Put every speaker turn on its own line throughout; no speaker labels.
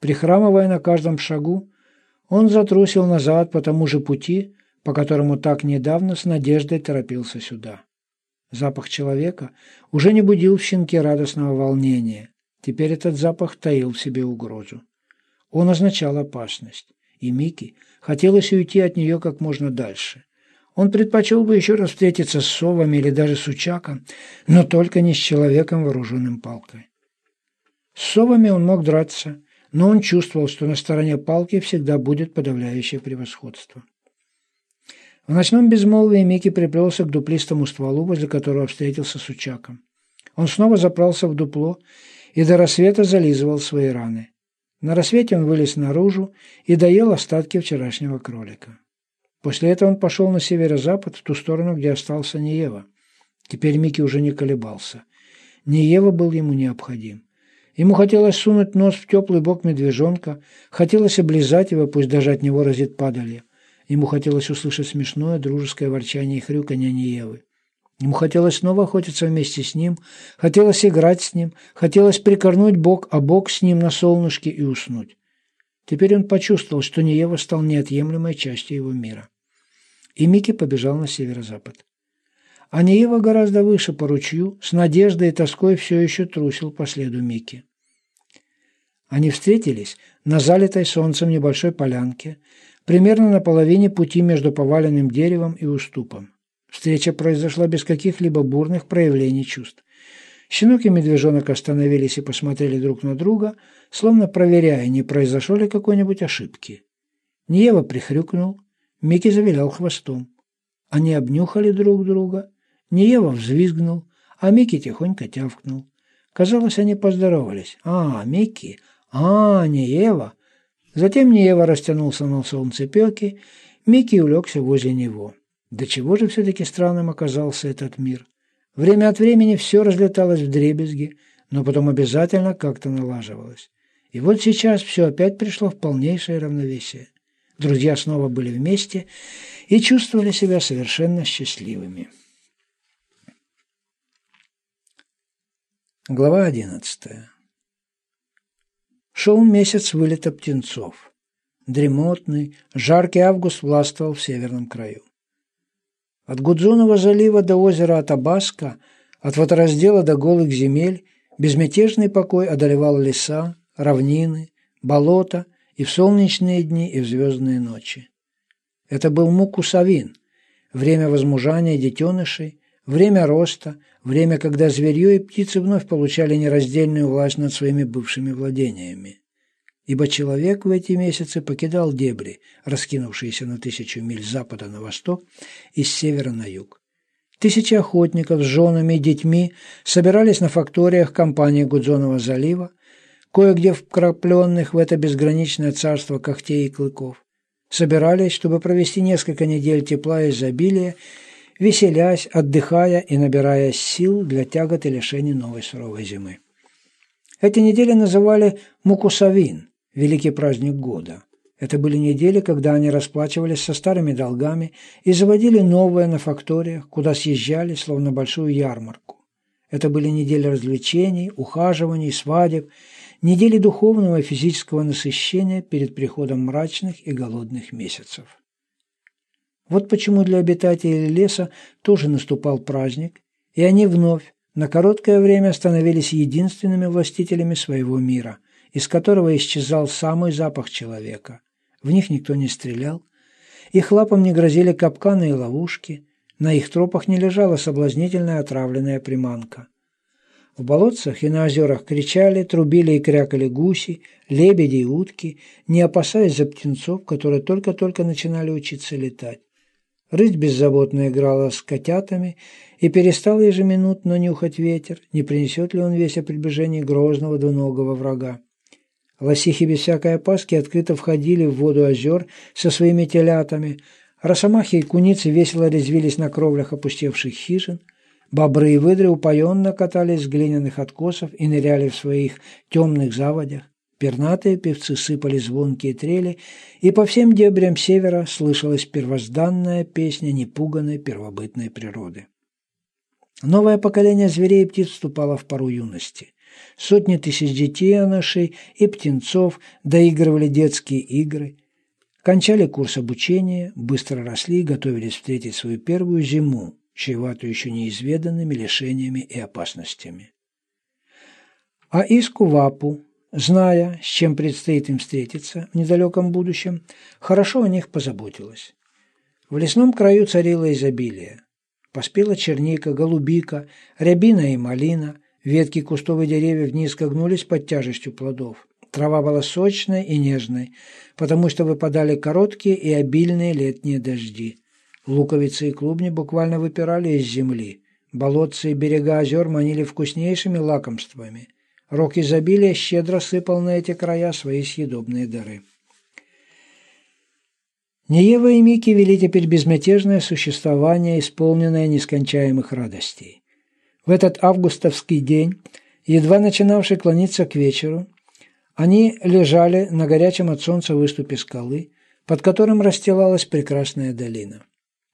Прихрамывая на каждом шагу, он затрусил назад по тому же пути, по которому так недавно с надеждой торопился сюда. Запах человека уже не будил в щенке радостного волнения. Теперь этот запах таил в себе угрозу. Он означал опасность, и Микки хотелось уйти от нее как можно дальше. Он предпочел бы еще раз встретиться с совами или даже с учаком, но только не с человеком, вооруженным палкой. С совами он мог драться, но он чувствовал, что на стороне палки всегда будет подавляющее превосходство. В ночном безмолвии Микки приплелся к дуплистому стволу, возле которого встретился с Учаком. Он снова запрался в дупло и до рассвета зализывал свои раны. На рассвете он вылез наружу и доел остатки вчерашнего кролика. После этого он пошел на северо-запад, в ту сторону, где остался Ниева. Теперь Микки уже не колебался. Ниева был ему необходим. Ему хотелось сунуть нос в теплый бок медвежонка, хотелось облизать его, пусть даже от него разит падали. Ему хотелось услышать смешное дружеское ворчание и хрюканье Ниевы. Ему хотелось снова охотиться вместе с ним, хотелось играть с ним, хотелось прикорнуть бок о бок с ним на солнышке и уснуть. Теперь он почувствовал, что Ниева стал неотъемлемой частью его мира. И Микки побежал на северо-запад. А Ниева гораздо выше по ручью, с надеждой и тоской все еще трусил по следу Микки. Они встретились на залитой солнцем небольшой полянке, примерно на половине пути между поваленным деревом и уступом. Встреча произошла без каких-либо бурных проявлений чувств. Щенок и медвежонок остановились и посмотрели друг на друга, словно проверяя, не произошло ли какой-нибудь ошибки. Ниева прихрюкнул, Микки завилял хвостом. Они обнюхали друг друга, Ниева взвизгнул, а Микки тихонько тявкнул. Казалось, они поздоровались. «А, Микки! А, Ниева!» Затем Ниева растянулся на солнцепеке, Микки улегся возле него. До чего же все-таки странным оказался этот мир? Время от времени все разлеталось в дребезги, но потом обязательно как-то налаживалось. И вот сейчас все опять пришло в полнейшее равновесие. Друзья снова были вместе и чувствовали себя совершенно счастливыми. Глава одиннадцатая. Шел месяц вылета птенцов. Дремотный, жаркий август властвовал в северном краю. От Гудзонова залива до озера Атабаска, от водораздела до голых земель, безмятежный покой одолевал леса, равнины, болота и в солнечные дни, и в звездные ночи. Это был Мукусавин, время возмужания детенышей, время роста, время, когда зверье и птицы вновь получали нераздельную власть над своими бывшими владениями. Ибо человек в эти месяцы покидал дебри, раскинувшиеся на тысячу миль с запада на восток и с севера на юг. Тысячи охотников с женами и детьми собирались на факториях компании Гудзонова залива, кое-где вкрапленных в это безграничное царство когтей и клыков. Собирались, чтобы провести несколько недель тепла и изобилия веселясь, отдыхая и набирая сил для тягот и лишений новой суровой зимы. Эти недели называли Мукусавин, великий праздник года. Это были недели, когда они расплачивались со старыми долгами и заводили новые на факториях, куда съезжали, словно большую ярмарку. Это были недели развлечений, ухаживаний, свадеб, недели духовного и физического насыщения перед приходом мрачных и голодных месяцев. Вот почему для обитателей леса тоже наступал праздник, и они вновь на короткое время становились единственными властителями своего мира, из которого исчезал самый запах человека. В них никто не стрелял, их лапам не грозили капканы и ловушки, на их тропах не лежала соблазнительная отравленная приманка. В болотцах и на озерах кричали, трубили и крякали гуси, лебеди и утки, не опасаясь за птенцов, которые только-только начинали учиться летать. Рысь беззаботно играла с котятами и перестала ежеминутно нюхать ветер, не принесет ли он весь о приближении грозного двуногого врага. Лосихи без всякой опаски открыто входили в воду озер со своими телятами, росомахи и куницы весело резвились на кровлях опустевших хижин, бобры и выдры упоенно катались с глиняных откосов и ныряли в своих темных заводях. Пернатые певцы сыпали звонкие трели, и по всем дебрям севера слышалась первозданная песня непуганной первобытной природы. Новое поколение зверей и птиц вступало в пару юности. Сотни тысяч детей-анышей и птенцов доигрывали детские игры, кончали курс обучения, быстро росли и готовились встретить свою первую зиму, чреватую еще неизведанными лишениями и опасностями. А Искувапу, зная, с чем предстоит им встретиться в недалеком будущем, хорошо о них позаботилась. В лесном краю царило изобилие. Поспела черника, голубика, рябина и малина, ветки кустовых деревьев низко гнулись под тяжестью плодов. Трава была сочной и нежной, потому что выпадали короткие и обильные летние дожди. Луковицы и клубни буквально выпирали из земли. Болотцы и берега озер манили вкуснейшими лакомствами. Рок изобилия щедро сыпал на эти края свои съедобные дары. Неева и Мики вели теперь безмятежное существование, исполненное нескончаемых радостей. В этот августовский день, едва начинавший клониться к вечеру, они лежали на горячем от солнца выступе скалы, под которым расстилалась прекрасная долина.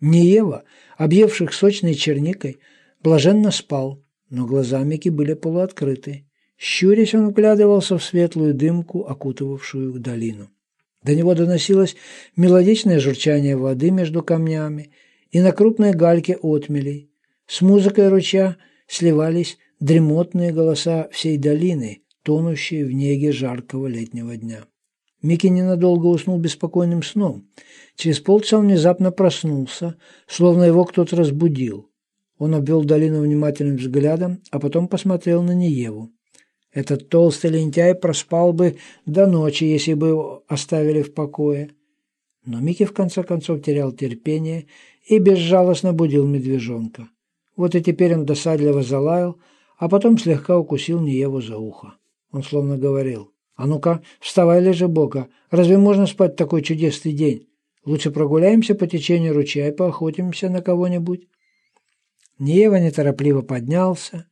Неева, объевших сочной черникой, блаженно спал, но глаза Мики были полуоткрыты. Щурясь, он вглядывался в светлую дымку, окутывавшую долину. До него доносилось мелодичное журчание воды между камнями и на крупной гальке отмелей. С музыкой ручья сливались дремотные голоса всей долины, тонущие в неге жаркого летнего дня. Микки ненадолго уснул беспокойным сном. Через полчаса он внезапно проснулся, словно его кто-то разбудил. Он обвел долину внимательным взглядом, а потом посмотрел на Нееву. Этот толстый лентяй проспал бы до ночи, если бы его оставили в покое. Но Микки в конце концов терял терпение и безжалостно будил медвежонка. Вот и теперь он досадливо залаял, а потом слегка укусил Нееву за ухо. Он словно говорил, «А ну-ка, вставай, лежи бока, разве можно спать в такой чудесный день? Лучше прогуляемся по течению ручья и поохотимся на кого-нибудь». Неева неторопливо поднялся,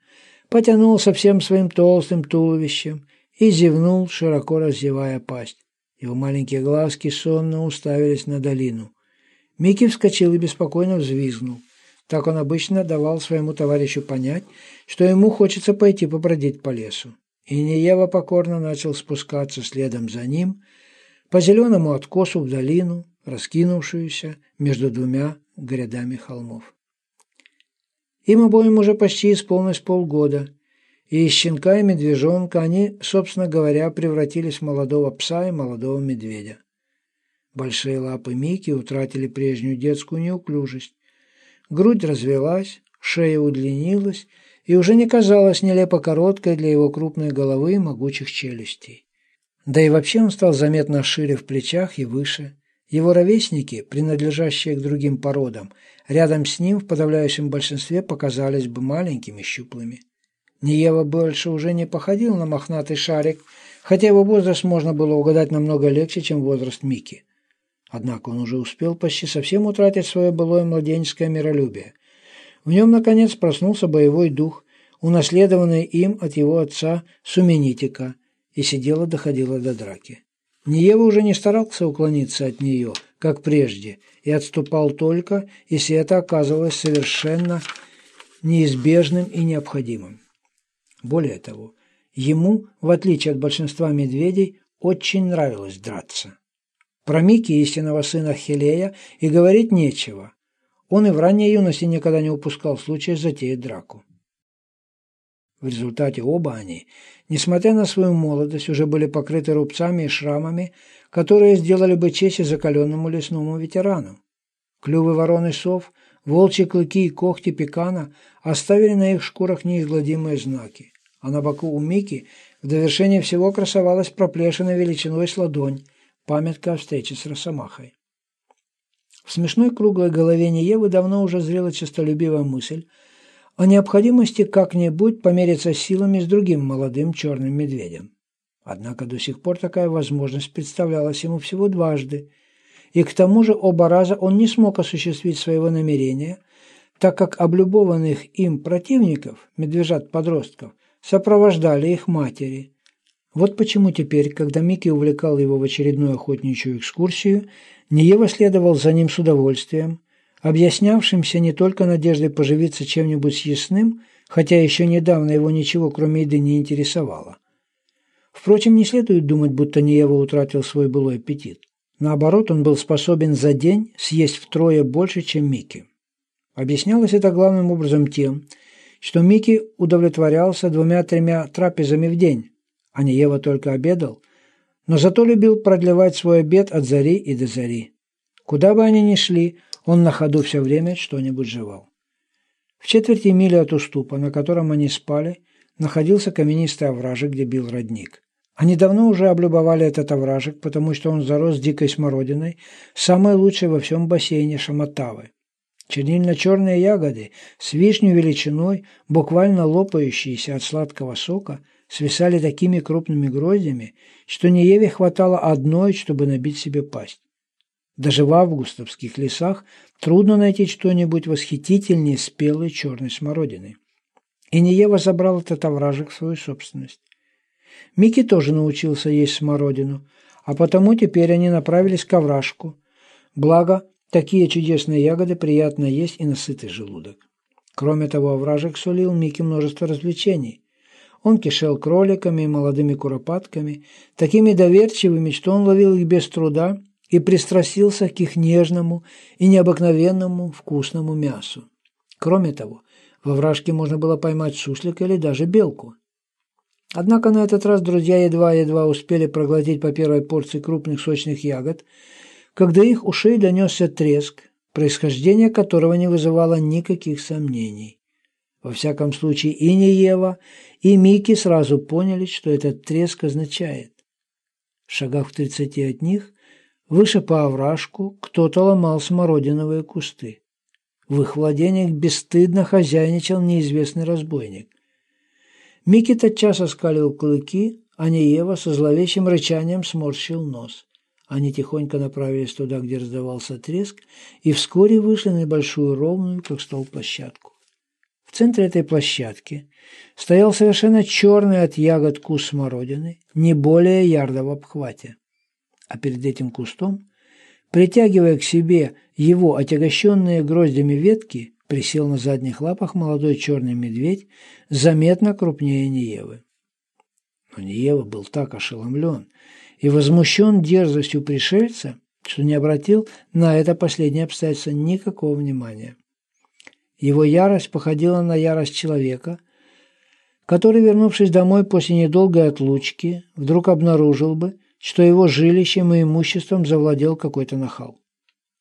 потянулся всем своим толстым туловищем и зевнул, широко разевая пасть. Его маленькие глазки сонно уставились на долину. Микки вскочил и беспокойно взвизгнул. Так он обычно давал своему товарищу понять, что ему хочется пойти побродить по лесу. И Неева покорно начал спускаться следом за ним по зеленому откосу в долину, раскинувшуюся между двумя грядами холмов. Им обоим уже почти исполнилось полгода, и из щенка и медвежонка они, собственно говоря, превратились в молодого пса и молодого медведя. Большие лапы Мики утратили прежнюю детскую неуклюжесть. Грудь развелась, шея удлинилась и уже не казалась нелепо короткой для его крупной головы и могучих челюстей. Да и вообще он стал заметно шире в плечах и выше. Его ровесники, принадлежащие к другим породам, рядом с ним в подавляющем большинстве показались бы маленькими щуплыми. Ниева больше уже не походил на мохнатый шарик, хотя его возраст можно было угадать намного легче, чем возраст Мики. Однако он уже успел почти совсем утратить свое былое младенческое миролюбие. В нем, наконец, проснулся боевой дух, унаследованный им от его отца Суменитика, и сидело доходило до драки. Ниева уже не старался уклониться от нее, как прежде, и отступал только, если это оказывалось совершенно неизбежным и необходимым. Более того, ему, в отличие от большинства медведей, очень нравилось драться. Про Мики, истинного сына Хелея, и говорить нечего. Он и в ранней юности никогда не упускал случая затеять драку. В результате оба они, несмотря на свою молодость, уже были покрыты рубцами и шрамами, которые сделали бы честь закаленному лесному ветерану. Клювы вороны сов, волчьи клыки и когти пекана оставили на их шкурах неизгладимые знаки, а на боку у Мики в довершение всего красовалась проплешина величиной с ладонь, памятка о встрече с Росомахой. В смешной круглой голове Неевы давно уже зрела честолюбивая мысль – о необходимости как-нибудь помериться силами с другим молодым черным медведем. Однако до сих пор такая возможность представлялась ему всего дважды, и к тому же оба раза он не смог осуществить своего намерения, так как облюбованных им противников, медвежат-подростков, сопровождали их матери. Вот почему теперь, когда Микки увлекал его в очередную охотничью экскурсию, Ниева следовал за ним с удовольствием, объяснявшимся не только надеждой поживиться чем-нибудь съестным, хотя еще недавно его ничего, кроме еды, не интересовало. Впрочем, не следует думать, будто Ниева утратил свой былой аппетит. Наоборот, он был способен за день съесть втрое больше, чем Микки. Объяснялось это главным образом тем, что Микки удовлетворялся двумя-тремя трапезами в день, а Ниева только обедал, но зато любил продлевать свой обед от зари и до зари. Куда бы они ни шли, он на ходу все время что-нибудь жевал. В четверти мили от уступа, на котором они спали, находился каменистый овражек, где бил родник. Они давно уже облюбовали этот овражек, потому что он зарос дикой смородиной, самой лучшей во всем бассейне Шаматавы. Чернильно-черные ягоды с вишню величиной, буквально лопающиеся от сладкого сока, свисали такими крупными гроздями, что Нееве хватало одной, чтобы набить себе пасть. Даже в августовских лесах трудно найти что-нибудь восхитительнее спелой черной смородины. И Неева забрал этот овражек в свою собственность. Микки тоже научился есть смородину, а потому теперь они направились к овражку. Благо, такие чудесные ягоды приятно есть и на сытый желудок. Кроме того, овражек сулил Микки множество развлечений. Он кишел кроликами и молодыми куропатками, такими доверчивыми, что он ловил их без труда и пристрастился к их нежному и необыкновенному вкусному мясу. Кроме того, во вражке можно было поймать суслика или даже белку. Однако на этот раз друзья едва-едва успели проглотить по первой порции крупных сочных ягод, когда их ушей донесся треск, происхождение которого не вызывало никаких сомнений. Во всяком случае, и Неева, и Мики сразу поняли, что этот треск означает. В шагах в тридцати от них, выше по овражку, кто-то ломал смородиновые кусты. В их владениях бесстыдно хозяйничал неизвестный разбойник. Микки тотчас оскалил клыки, а Неева со зловещим рычанием сморщил нос. Они тихонько направились туда, где раздавался треск, и вскоре вышли на небольшую ровную, как стол, площадку. В центре этой площадки стоял совершенно черный от ягод куст смородины, не более ярда в обхвате. А перед этим кустом, притягивая к себе его отягощенные гроздями ветки, присел на задних лапах молодой черный медведь, заметно крупнее Ниевы. Но Ниева был так ошеломлен и возмущен дерзостью пришельца, что не обратил на это последнее обстоятельство никакого внимания. Его ярость походила на ярость человека, который, вернувшись домой после недолгой отлучки, вдруг обнаружил бы, что его жилищем и имуществом завладел какой-то нахал.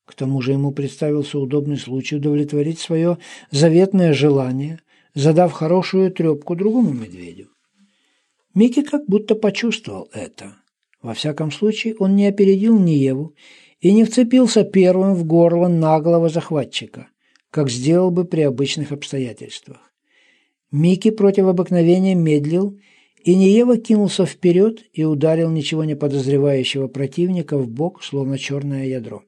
К тому же ему представился удобный случай удовлетворить свое заветное желание, задав хорошую трепку другому медведю. Микки как будто почувствовал это. Во всяком случае, он не опередил Ниеву и не вцепился первым в горло наглого захватчика, как сделал бы при обычных обстоятельствах. Микки против обыкновения медлил, и Ниева кинулся вперед и ударил ничего не подозревающего противника в бок, словно черное ядро.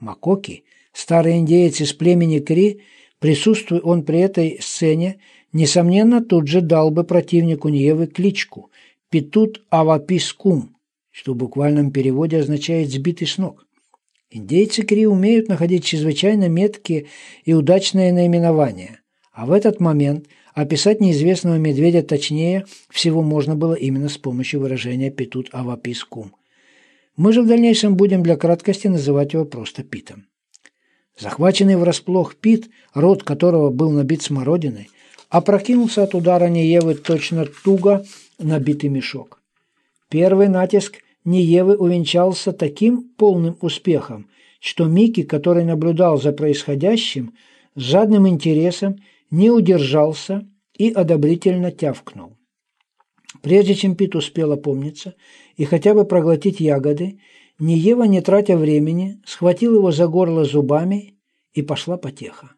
Макоки, старый индеец из племени Кри, присутствуя он при этой сцене, несомненно, тут же дал бы противнику Ниевы кличку «Петут Авапискум», что в буквальном переводе означает «сбитый с ног». Индейцы Кри умеют находить чрезвычайно меткие и удачные наименования, а в этот момент описать неизвестного медведя точнее всего можно было именно с помощью выражения «петут авапискум». Мы же в дальнейшем будем для краткости называть его просто Питом. Захваченный врасплох Пит, рот которого был набит смородиной, опрокинулся от удара Неевы точно туго набитый мешок. Первый натиск Неевы увенчался таким полным успехом, что Микки, который наблюдал за происходящим, с жадным интересом не удержался и одобрительно тявкнул. Прежде чем Пит успел опомниться и хотя бы проглотить ягоды, Ниева, не тратя времени, схватил его за горло зубами и пошла потеха.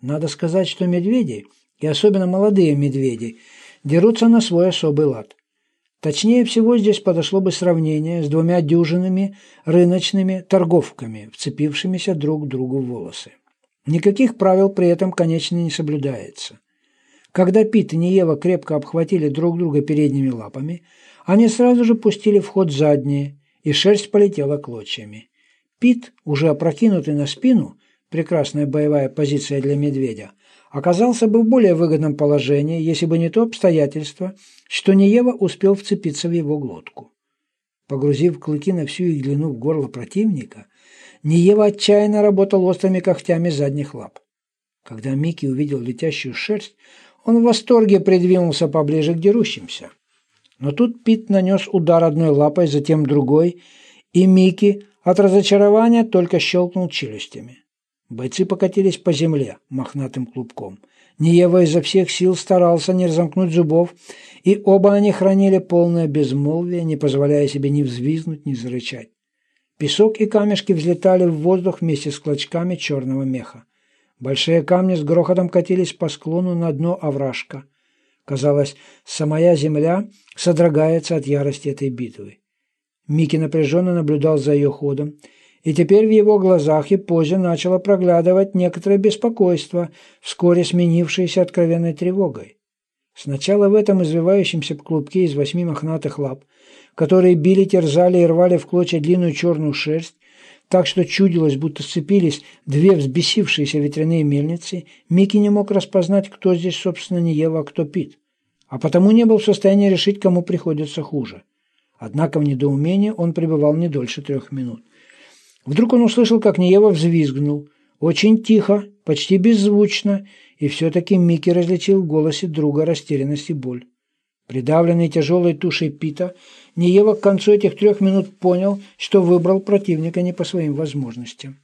Надо сказать, что медведи, и особенно молодые медведи, дерутся на свой особый лад. Точнее всего здесь подошло бы сравнение с двумя дюжинами рыночными торговками, вцепившимися друг другу в волосы. Никаких правил при этом, конечно, не соблюдается. Когда Пит и Ниева крепко обхватили друг друга передними лапами, они сразу же пустили в ход задние, и шерсть полетела клочьями. Пит, уже опрокинутый на спину, прекрасная боевая позиция для медведя, оказался бы в более выгодном положении, если бы не то обстоятельство, что Неева успел вцепиться в его глотку. Погрузив клыки на всю их длину в горло противника, Ниева отчаянно работал острыми когтями задних лап. Когда Микки увидел летящую шерсть, он в восторге придвинулся поближе к дерущимся. Но тут Пит нанес удар одной лапой, затем другой, и Микки от разочарования только щелкнул челюстями. Бойцы покатились по земле мохнатым клубком. Ниева изо всех сил старался не разомкнуть зубов, и оба они хранили полное безмолвие, не позволяя себе ни взвизнуть, ни зарычать. Песок и камешки взлетали в воздух вместе с клочками черного меха. Большие камни с грохотом катились по склону на дно овражка. Казалось, самая земля содрогается от ярости этой битвы. Микки напряженно наблюдал за ее ходом, и теперь в его глазах и позе начало проглядывать некоторое беспокойство, вскоре сменившееся откровенной тревогой. Сначала в этом извивающемся клубке из восьми мохнатых лап, которые били, терзали и рвали в клочья длинную черную шерсть, так что чудилось, будто сцепились две взбесившиеся ветряные мельницы, Микки не мог распознать, кто здесь, собственно, не Ева, а кто Пит, а потому не был в состоянии решить, кому приходится хуже. Однако в недоумении он пребывал не дольше трех минут. Вдруг он услышал, как Неева взвизгнул. Очень тихо, почти беззвучно, и все-таки Микки различил в голосе друга растерянность и боль. Придавленный тяжелой тушей Пита, Ниева к концу этих трех минут понял, что выбрал противника не по своим возможностям.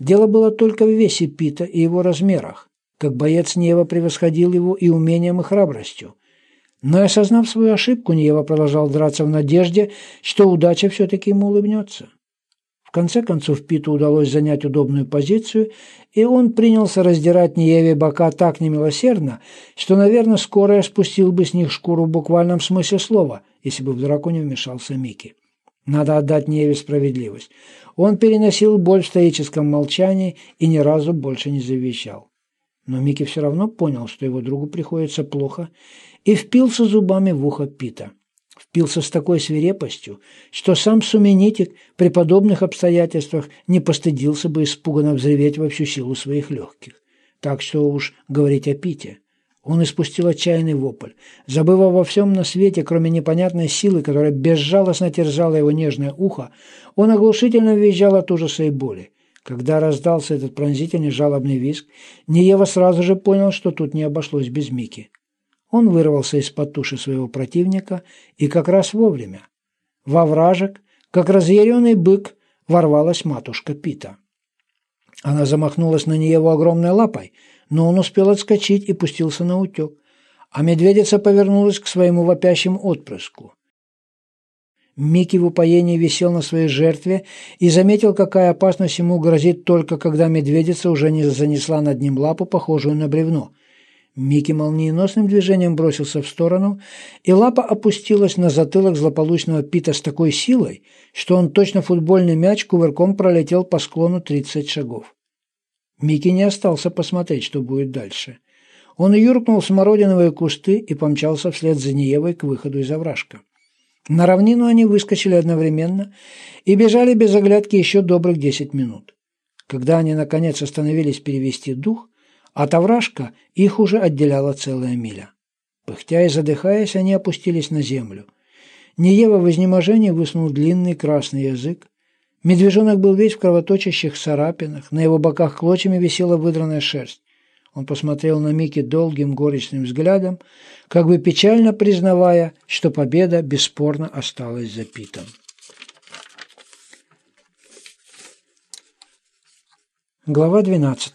Дело было только в весе Пита и его размерах. Как боец Нева превосходил его и умением, и храбростью. Но осознав свою ошибку, Нева продолжал драться в надежде, что удача все-таки ему улыбнется. В конце концов Питу удалось занять удобную позицию, и он принялся раздирать Ниеве бока так немилосердно, что, наверное, скоро я спустил бы с них шкуру в буквальном смысле слова, если бы в драку не вмешался Микки. Надо отдать Неве справедливость. Он переносил боль в стоическом молчании и ни разу больше не завещал. Но Микки все равно понял, что его другу приходится плохо, и впился зубами в ухо Пита. Впился с такой свирепостью, что сам Суменитик при подобных обстоятельствах не постыдился бы испуганно взреветь во всю силу своих легких. Так что уж говорить о Пите. Он испустил отчаянный вопль, забыв обо всем на свете, кроме непонятной силы, которая безжалостно терзала его нежное ухо, он оглушительно визжал от ужаса и боли. Когда раздался этот пронзительный жалобный визг, Ниева сразу же понял, что тут не обошлось без Мики. Он вырвался из-под туши своего противника и как раз вовремя. Во вражек, как разъяренный бык, ворвалась матушка Пита. Она замахнулась на Ниеву огромной лапой, но он успел отскочить и пустился на утек, а медведица повернулась к своему вопящему отпрыску. Микки в упоении висел на своей жертве и заметил, какая опасность ему грозит только когда медведица уже не занесла над ним лапу, похожую на бревно. Микки молниеносным движением бросился в сторону, и лапа опустилась на затылок злополучного Пита с такой силой, что он точно футбольный мяч кувырком пролетел по склону 30 шагов. Микки не остался посмотреть, что будет дальше. Он юркнул в смородиновые кусты и помчался вслед за Ниевой к выходу из овражка. На равнину они выскочили одновременно и бежали без оглядки еще добрых десять минут. Когда они, наконец, остановились перевести дух, от овражка их уже отделяла целая миля. Пыхтя и задыхаясь, они опустились на землю. Ниева в изнеможении высунул длинный красный язык. Медвежонок был весь в кровоточащих царапинах, на его боках клочьями висела выдранная шерсть. Он посмотрел на Микки долгим горечным взглядом, как бы печально признавая, что победа бесспорно осталась за Питом. Глава 12.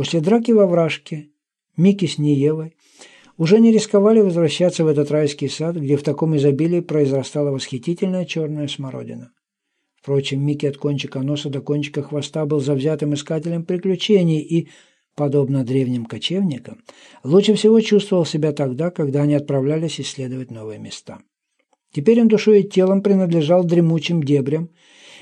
После драки во вражке Микки с Ниевой уже не рисковали возвращаться в этот райский сад, где в таком изобилии произрастала восхитительная черная смородина. Впрочем, Микки от кончика носа до кончика хвоста был завзятым искателем приключений и, подобно древним кочевникам, лучше всего чувствовал себя тогда, когда они отправлялись исследовать новые места. Теперь он душой и телом принадлежал дремучим дебрям,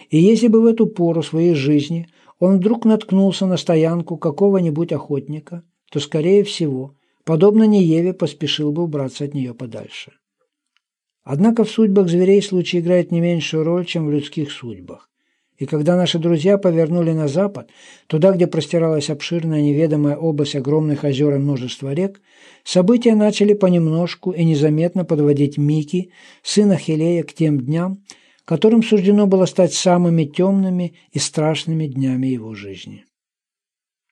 и если бы в эту пору своей жизни он вдруг наткнулся на стоянку какого-нибудь охотника, то, скорее всего, подобно Нееве, поспешил бы убраться от нее подальше. Однако в судьбах зверей случай играет не меньшую роль, чем в людских судьбах. И когда наши друзья повернули на запад, туда, где простиралась обширная неведомая область огромных озер и множества рек, события начали понемножку и незаметно подводить Мики, сына Хилея, к тем дням, которым суждено было стать самыми темными и страшными днями его жизни.